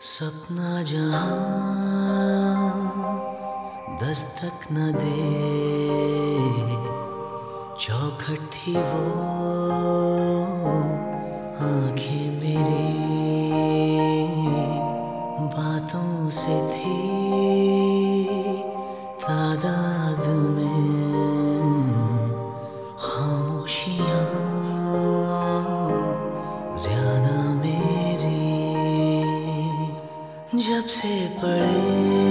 सपना जहाँ दस्तक न दे, चौखट थी वो आँखें मेरी, बातों से थी तादाद में। जब से पड़े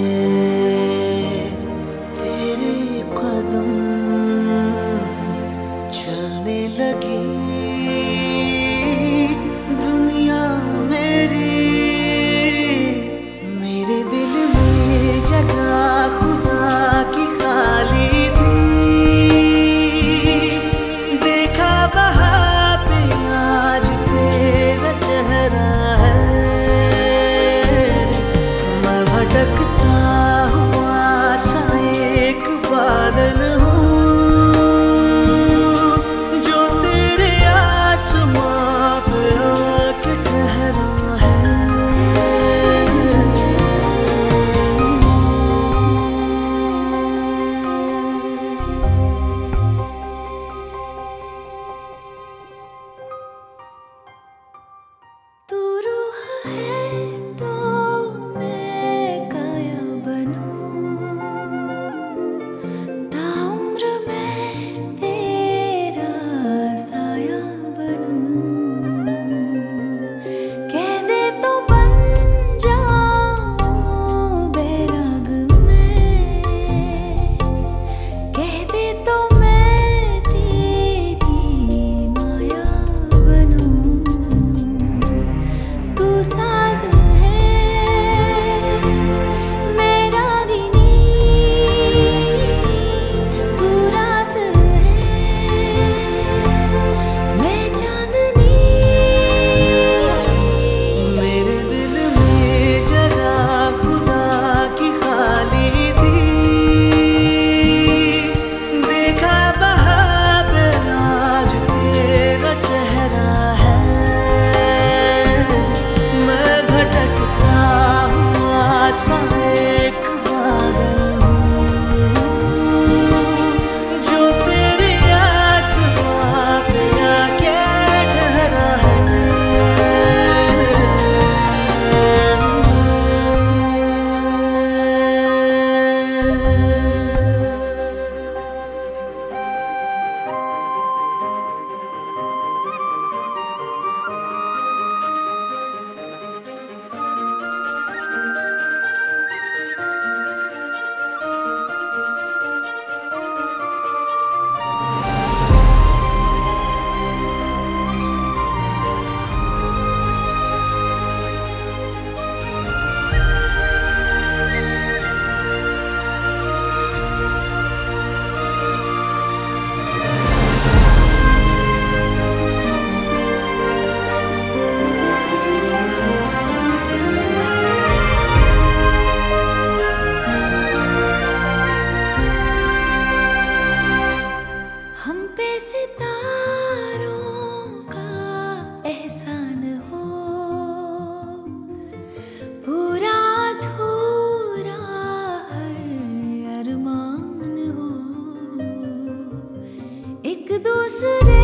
思念。